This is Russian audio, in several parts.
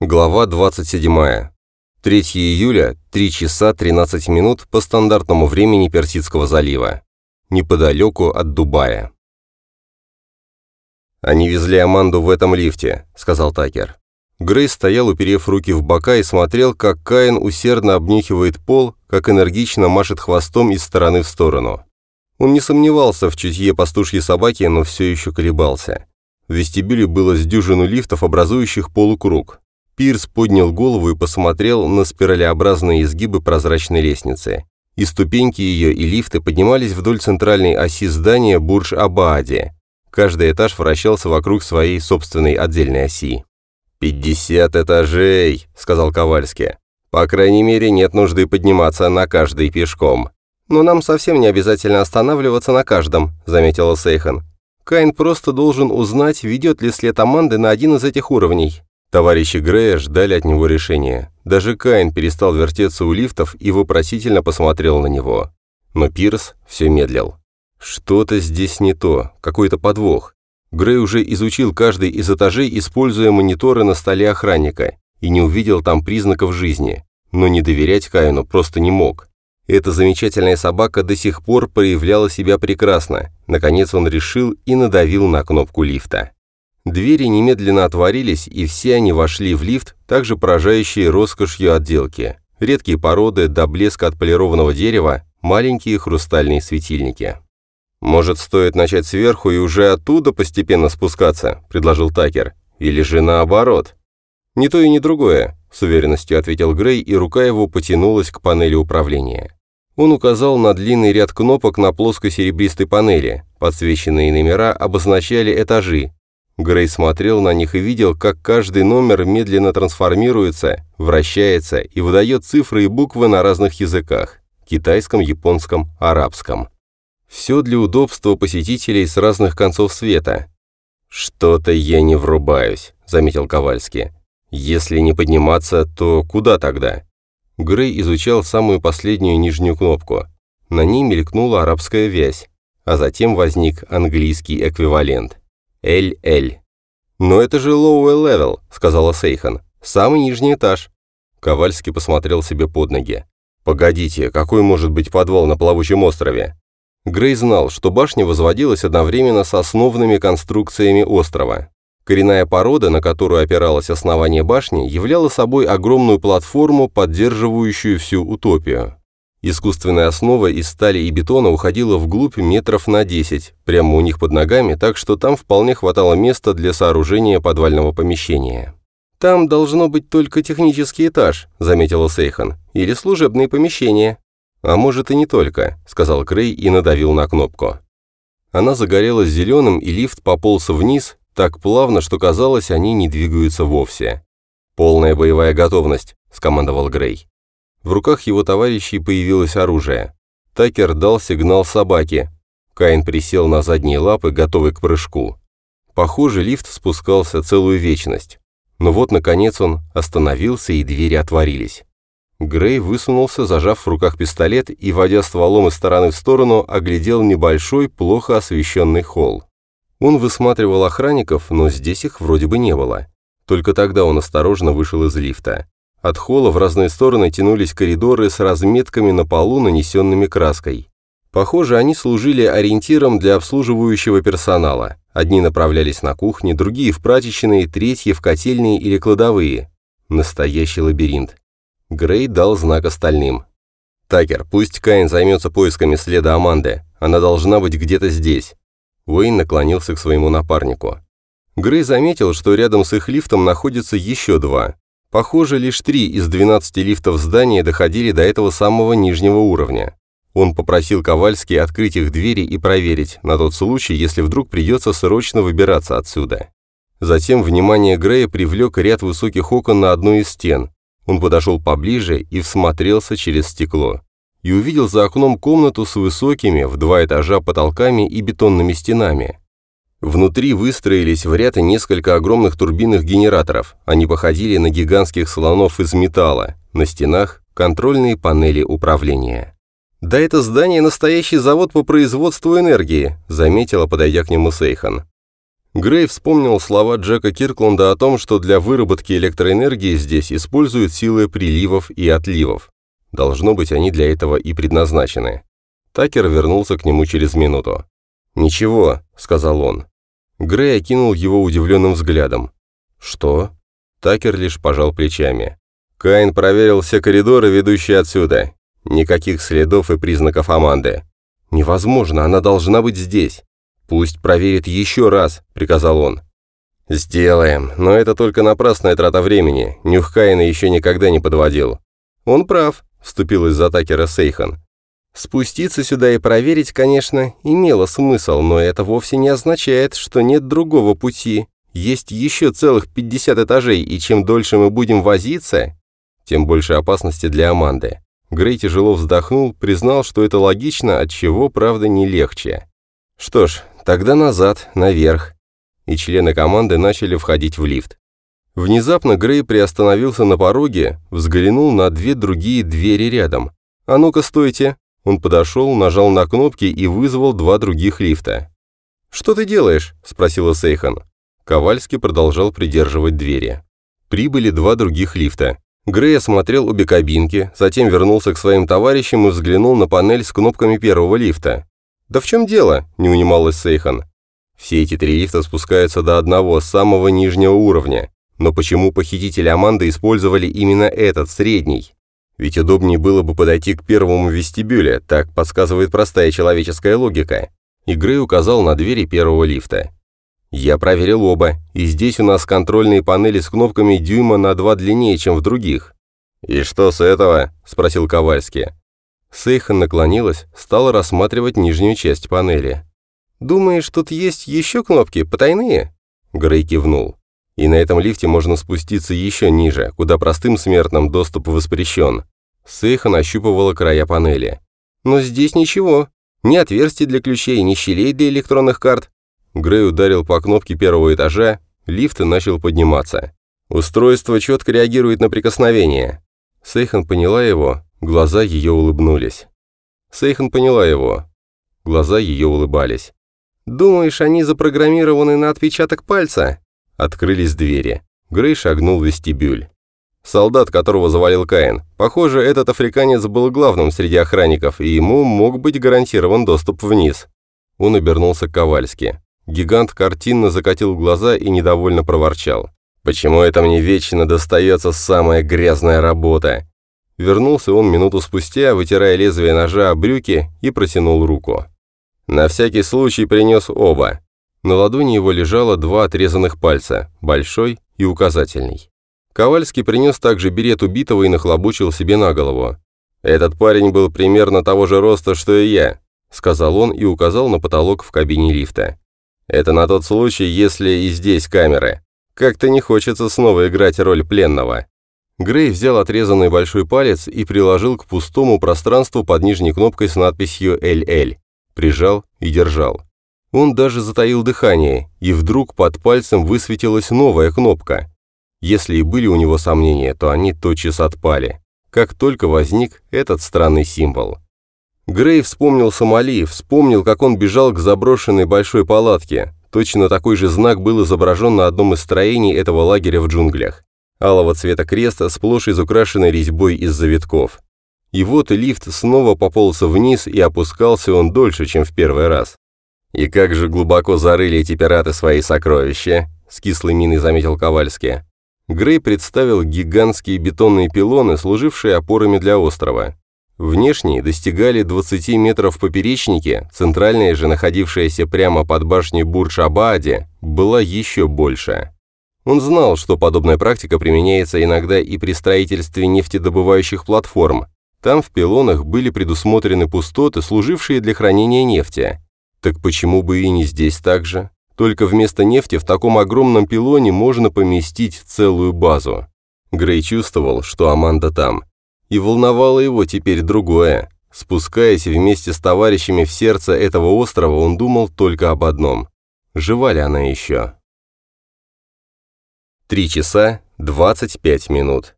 Глава 27. 3 июля, 3 часа 13 минут по стандартному времени Персидского залива. Неподалеку от Дубая. «Они везли Аманду в этом лифте», — сказал Такер. Грей стоял, уперев руки в бока, и смотрел, как Каин усердно обнюхивает пол, как энергично машет хвостом из стороны в сторону. Он не сомневался в чутье пастушьей собаки, но все еще колебался. В вестибюле было с дюжину лифтов, образующих полукруг. Пирс поднял голову и посмотрел на спиралеобразные изгибы прозрачной лестницы. И ступеньки ее и лифты поднимались вдоль центральной оси здания Бурж-Абаади. Каждый этаж вращался вокруг своей собственной отдельной оси. «Пятьдесят этажей», — сказал Ковальский. «По крайней мере, нет нужды подниматься на каждый пешком». «Но нам совсем не обязательно останавливаться на каждом», — заметила Сейхан. «Кайн просто должен узнать, ведет ли след Аманды на один из этих уровней. Товарищи Грея ждали от него решения. Даже Каин перестал вертеться у лифтов и вопросительно посмотрел на него. Но Пирс все медлил. Что-то здесь не то, какой-то подвох. Грей уже изучил каждый из этажей, используя мониторы на столе охранника, и не увидел там признаков жизни. Но не доверять Каину просто не мог. Эта замечательная собака до сих пор проявляла себя прекрасно. Наконец он решил и надавил на кнопку лифта. Двери немедленно отворились, и все они вошли в лифт, также поражающие роскошью отделки. Редкие породы до блеска отполированного дерева, маленькие хрустальные светильники. «Может, стоит начать сверху и уже оттуда постепенно спускаться?» – предложил Такер. «Или же наоборот?» «Не то и не другое», – с уверенностью ответил Грей, и рука его потянулась к панели управления. Он указал на длинный ряд кнопок на плоской серебристой панели. Подсвеченные номера обозначали этажи, Грей смотрел на них и видел, как каждый номер медленно трансформируется, вращается и выдает цифры и буквы на разных языках – китайском, японском, арабском. Все для удобства посетителей с разных концов света. «Что-то я не врубаюсь», – заметил Ковальский. «Если не подниматься, то куда тогда?» Грей изучал самую последнюю нижнюю кнопку. На ней мелькнула арабская вязь, а затем возник английский эквивалент – Эль-Эль. «Но это же level», — сказала Сейхан. «Самый нижний этаж». Ковальский посмотрел себе под ноги. «Погодите, какой может быть подвал на плавучем острове?» Грей знал, что башня возводилась одновременно с основными конструкциями острова. Коренная порода, на которую опиралось основание башни, являла собой огромную платформу, поддерживающую всю утопию. Искусственная основа из стали и бетона уходила вглубь метров на 10, прямо у них под ногами, так что там вполне хватало места для сооружения подвального помещения. «Там должно быть только технический этаж», — заметила Сейхан, — «или служебные помещения». «А может и не только», — сказал Крей и надавил на кнопку. Она загорелась зеленым, и лифт пополз вниз, так плавно, что казалось, они не двигаются вовсе. «Полная боевая готовность», — скомандовал Грей. В руках его товарищей появилось оружие. Такер дал сигнал собаке. Каин присел на задние лапы, готовый к прыжку. Похоже, лифт спускался целую вечность. Но вот, наконец, он остановился, и двери отворились. Грей высунулся, зажав в руках пистолет и, водя стволом из стороны в сторону, оглядел небольшой, плохо освещенный холл. Он высматривал охранников, но здесь их вроде бы не было. Только тогда он осторожно вышел из лифта. От холла в разные стороны тянулись коридоры с разметками на полу, нанесенными краской. Похоже, они служили ориентиром для обслуживающего персонала. Одни направлялись на кухни, другие в прачечные, третьи в котельные или кладовые. Настоящий лабиринт. Грей дал знак остальным. «Такер, пусть Каин займется поисками следа Аманды. Она должна быть где-то здесь». Уэйн наклонился к своему напарнику. Грей заметил, что рядом с их лифтом находится еще два. Похоже, лишь три из 12 лифтов здания доходили до этого самого нижнего уровня. Он попросил Ковальский открыть их двери и проверить, на тот случай, если вдруг придется срочно выбираться отсюда. Затем внимание Грея привлек ряд высоких окон на одной из стен. Он подошел поближе и всмотрелся через стекло. И увидел за окном комнату с высокими, в два этажа потолками и бетонными стенами. Внутри выстроились в ряд несколько огромных турбинных генераторов. Они походили на гигантских слонов из металла. На стенах – контрольные панели управления. «Да это здание – настоящий завод по производству энергии», – заметила, подойдя к нему Сейхан. Грей вспомнил слова Джека Киркланда о том, что для выработки электроэнергии здесь используют силы приливов и отливов. Должно быть, они для этого и предназначены. Такер вернулся к нему через минуту. «Ничего», — сказал он. Грей окинул его удивленным взглядом. «Что?» Такер лишь пожал плечами. Каин проверил все коридоры, ведущие отсюда. Никаких следов и признаков Аманды. «Невозможно, она должна быть здесь». «Пусть проверит еще раз», — приказал он. «Сделаем, но это только напрасная трата времени. Нюх Каина еще никогда не подводил». «Он прав», — вступилась за Такера Сейхан. Спуститься сюда и проверить, конечно, имело смысл, но это вовсе не означает, что нет другого пути. Есть еще целых 50 этажей, и чем дольше мы будем возиться, тем больше опасности для Аманды. Грей тяжело вздохнул, признал, что это логично, от чего, правда, не легче. Что ж, тогда назад, наверх. И члены команды начали входить в лифт. Внезапно Грей приостановился на пороге, взглянул на две другие двери рядом. «А ну-ка, стойте!» Он подошел, нажал на кнопки и вызвал два других лифта. «Что ты делаешь?» – спросила Сейхан. Ковальский продолжал придерживать двери. Прибыли два других лифта. Грей осмотрел обе кабинки, затем вернулся к своим товарищам и взглянул на панель с кнопками первого лифта. «Да в чем дело?» – не унималась Сейхан. «Все эти три лифта спускаются до одного, самого нижнего уровня. Но почему похитители Аманды использовали именно этот, средний? Ведь удобнее было бы подойти к первому вестибюле, так подсказывает простая человеческая логика». И Грей указал на двери первого лифта. Я проверил оба, и здесь у нас контрольные панели с кнопками дюйма на два длиннее, чем в других. «И что с этого?» – спросил Ковальский. Сейхан наклонилась, стала рассматривать нижнюю часть панели. «Думаешь, тут есть еще кнопки, потайные?» Грей кивнул. «И на этом лифте можно спуститься еще ниже, куда простым смертным доступ воспрещен». Сейхан ощупывала края панели. «Но здесь ничего. Ни отверстий для ключей, ни щелей для электронных карт. Грей ударил по кнопке первого этажа, лифт начал подниматься. Устройство четко реагирует на прикосновение. Сейхан поняла его, глаза ее улыбнулись. Сейхан поняла его. Глаза ее улыбались. «Думаешь, они запрограммированы на отпечаток пальца?» Открылись двери. Грей шагнул в вестибюль. Солдат, которого завалил Каин. Похоже, этот африканец был главным среди охранников, и ему мог быть гарантирован доступ вниз. Он обернулся к Ковальски. Гигант картинно закатил глаза и недовольно проворчал. «Почему это мне вечно достается самая грязная работа?» Вернулся он минуту спустя, вытирая лезвие ножа о брюки и протянул руку. На всякий случай принес оба. На ладони его лежало два отрезанных пальца, большой и указательный. Ковальский принес также берет убитого и нахлобучил себе на голову. «Этот парень был примерно того же роста, что и я», сказал он и указал на потолок в кабине лифта. Это на тот случай, если и здесь камеры. Как-то не хочется снова играть роль пленного. Грей взял отрезанный большой палец и приложил к пустому пространству под нижней кнопкой с надписью «LL». Прижал и держал. Он даже затаил дыхание, и вдруг под пальцем высветилась новая кнопка. Если и были у него сомнения, то они тотчас отпали, как только возник этот странный символ. Грей вспомнил Сомали, вспомнил, как он бежал к заброшенной большой палатке. Точно такой же знак был изображен на одном из строений этого лагеря в джунглях. Алого цвета креста, сплошь изукрашенный резьбой из завитков. И вот лифт снова пополз вниз, и опускался он дольше, чем в первый раз. «И как же глубоко зарыли эти пираты свои сокровища», — с кислой миной заметил Ковальский. Грей представил гигантские бетонные пилоны, служившие опорами для острова. Внешние достигали 20 метров в поперечнике, центральная же, находившаяся прямо под башней Бурдж-Абааде, была еще больше. Он знал, что подобная практика применяется иногда и при строительстве нефтедобывающих платформ. Там в пилонах были предусмотрены пустоты, служившие для хранения нефти. Так почему бы и не здесь так же? Только вместо нефти в таком огромном пилоне можно поместить целую базу. Грей чувствовал, что Аманда там, и волновало его теперь другое. Спускаясь вместе с товарищами в сердце этого острова, он думал только об одном. Жива ли она еще? Три часа двадцать пять минут.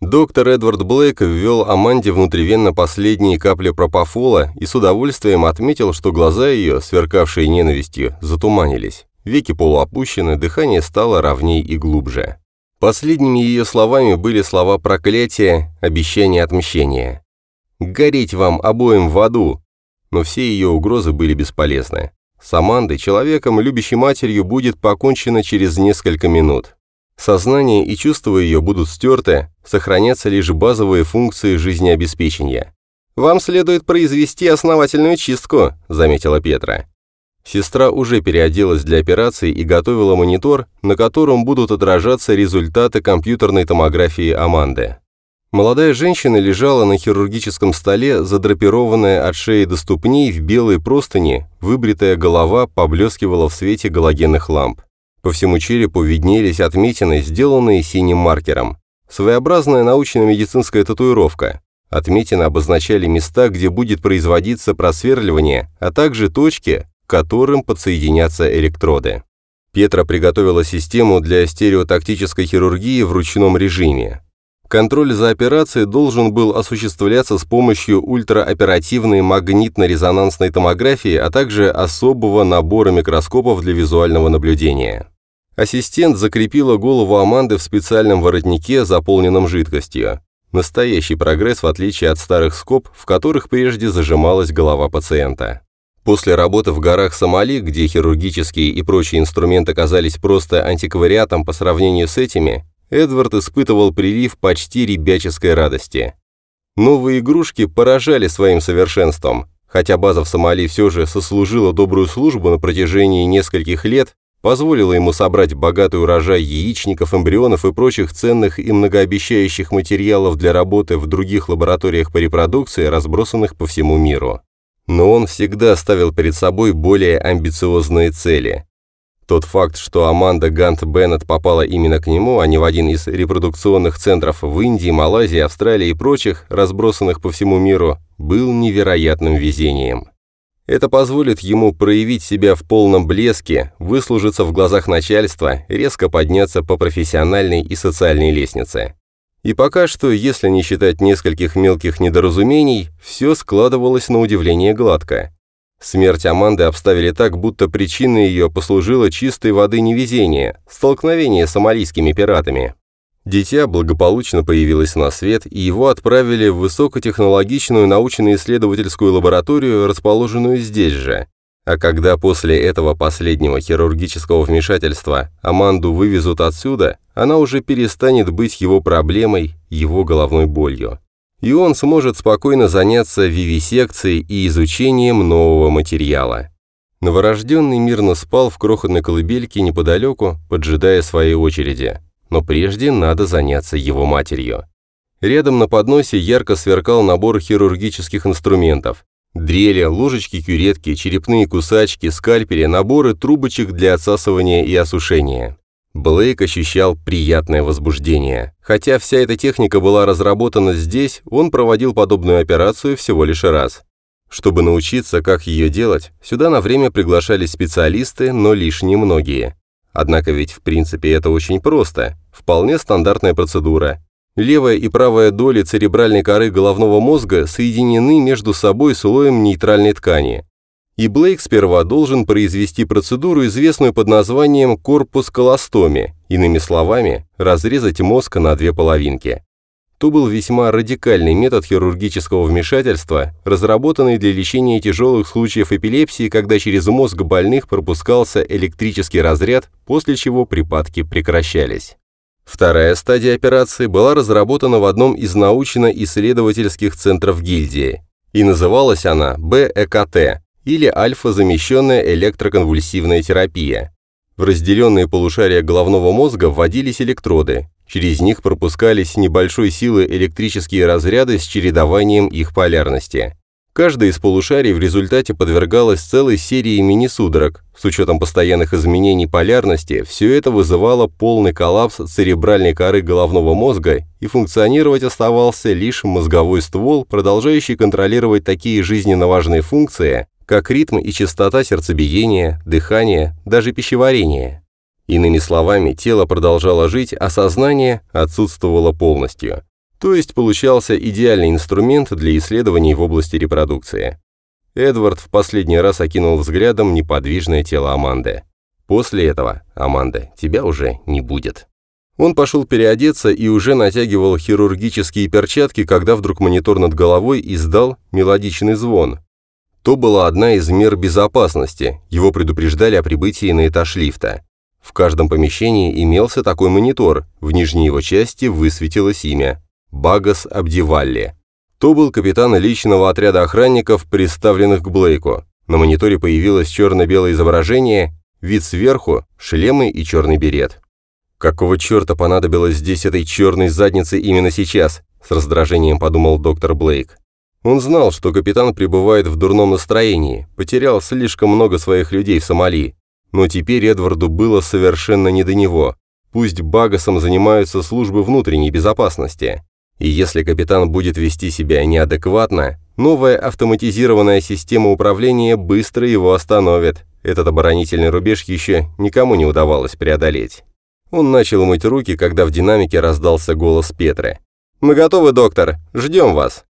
Доктор Эдвард Блейк ввел Аманде внутривенно последние капли пропофола и с удовольствием отметил, что глаза ее, сверкавшие ненавистью, затуманились. Веки полуопущены, дыхание стало ровней и глубже. Последними ее словами были слова проклятия, обещания отмщения. «Гореть вам обоим в аду!» Но все ее угрозы были бесполезны. С Амандой, человеком, любящей матерью, будет покончено через несколько минут. Сознание и чувства ее будут стерты, сохранятся лишь базовые функции жизнеобеспечения. «Вам следует произвести основательную чистку», – заметила Петра. Сестра уже переоделась для операции и готовила монитор, на котором будут отражаться результаты компьютерной томографии Аманды. Молодая женщина лежала на хирургическом столе, задрапированная от шеи до ступней в белой простыни, выбритая голова поблескивала в свете галогенных ламп. По всему черепу виднелись отметины, сделанные синим маркером. Своеобразная научно-медицинская татуировка. Отметины обозначали места, где будет производиться просверливание, а также точки, к которым подсоединятся электроды. Петра приготовила систему для стереотактической хирургии в ручном режиме. Контроль за операцией должен был осуществляться с помощью ультрааоперативной магнитно-резонансной томографии, а также особого набора микроскопов для визуального наблюдения. Ассистент закрепила голову Аманды в специальном воротнике, заполненном жидкостью. Настоящий прогресс в отличие от старых скоб, в которых прежде зажималась голова пациента. После работы в горах Сомали, где хирургические и прочие инструменты казались просто антиквариатом по сравнению с этими, Эдвард испытывал прилив почти ребяческой радости. Новые игрушки поражали своим совершенством. Хотя база в Сомали все же сослужила добрую службу на протяжении нескольких лет, позволила ему собрать богатый урожай яичников, эмбрионов и прочих ценных и многообещающих материалов для работы в других лабораториях по репродукции, разбросанных по всему миру. Но он всегда ставил перед собой более амбициозные цели. Тот факт, что Аманда Гант Беннет попала именно к нему, а не в один из репродукционных центров в Индии, Малайзии, Австралии и прочих, разбросанных по всему миру, был невероятным везением. Это позволит ему проявить себя в полном блеске, выслужиться в глазах начальства, резко подняться по профессиональной и социальной лестнице. И пока что, если не считать нескольких мелких недоразумений, все складывалось на удивление гладко. Смерть Аманды обставили так, будто причиной ее послужило чистой воды невезение, столкновение с сомалийскими пиратами. Дитя благополучно появилось на свет, и его отправили в высокотехнологичную научно-исследовательскую лабораторию, расположенную здесь же. А когда после этого последнего хирургического вмешательства Аманду вывезут отсюда, она уже перестанет быть его проблемой, его головной болью и он сможет спокойно заняться вивисекцией и изучением нового материала. Новорожденный мирно спал в крохотной колыбельке неподалеку, поджидая своей очереди, но прежде надо заняться его матерью. Рядом на подносе ярко сверкал набор хирургических инструментов. Дрели, ложечки-кюретки, черепные кусачки, скальпели, наборы трубочек для отсасывания и осушения. Блейк ощущал приятное возбуждение. Хотя вся эта техника была разработана здесь, он проводил подобную операцию всего лишь раз. Чтобы научиться, как ее делать, сюда на время приглашались специалисты, но лишь немногие. Однако ведь в принципе это очень просто, вполне стандартная процедура. Левая и правая доли церебральной коры головного мозга соединены между собой слоем нейтральной ткани и Блейк сперва должен произвести процедуру, известную под названием корпус колостоми, иными словами, разрезать мозг на две половинки. То был весьма радикальный метод хирургического вмешательства, разработанный для лечения тяжелых случаев эпилепсии, когда через мозг больных пропускался электрический разряд, после чего припадки прекращались. Вторая стадия операции была разработана в одном из научно-исследовательских центров гильдии, и называлась она БЭКТ или альфа-замещенная электроконвульсивная терапия. В разделенные полушария головного мозга вводились электроды, через них пропускались небольшой силы электрические разряды с чередованием их полярности. Каждая из полушарий в результате подвергалась целой серии мини-судорог. С учетом постоянных изменений полярности, все это вызывало полный коллапс церебральной коры головного мозга, и функционировать оставался лишь мозговой ствол, продолжающий контролировать такие жизненно важные функции, как ритм и частота сердцебиения, дыхания, даже пищеварения. Иными словами, тело продолжало жить, а сознание отсутствовало полностью. То есть получался идеальный инструмент для исследований в области репродукции. Эдвард в последний раз окинул взглядом неподвижное тело Аманды. После этого, Аманда, тебя уже не будет. Он пошел переодеться и уже натягивал хирургические перчатки, когда вдруг монитор над головой издал мелодичный звон. То была одна из мер безопасности, его предупреждали о прибытии на этаж лифта. В каждом помещении имелся такой монитор, в нижней его части высветилось имя – Багас Абдивалли. То был капитан личного отряда охранников, представленных к Блейку. На мониторе появилось черно-белое изображение, вид сверху, шлемы и черный берет. «Какого черта понадобилось здесь этой черной заднице именно сейчас?» с раздражением подумал доктор Блейк. Он знал, что капитан пребывает в дурном настроении, потерял слишком много своих людей в Сомали. Но теперь Эдварду было совершенно не до него. Пусть Багасом занимаются службы внутренней безопасности. И если капитан будет вести себя неадекватно, новая автоматизированная система управления быстро его остановит. Этот оборонительный рубеж еще никому не удавалось преодолеть. Он начал мыть руки, когда в динамике раздался голос Петры. «Мы готовы, доктор. Ждем вас».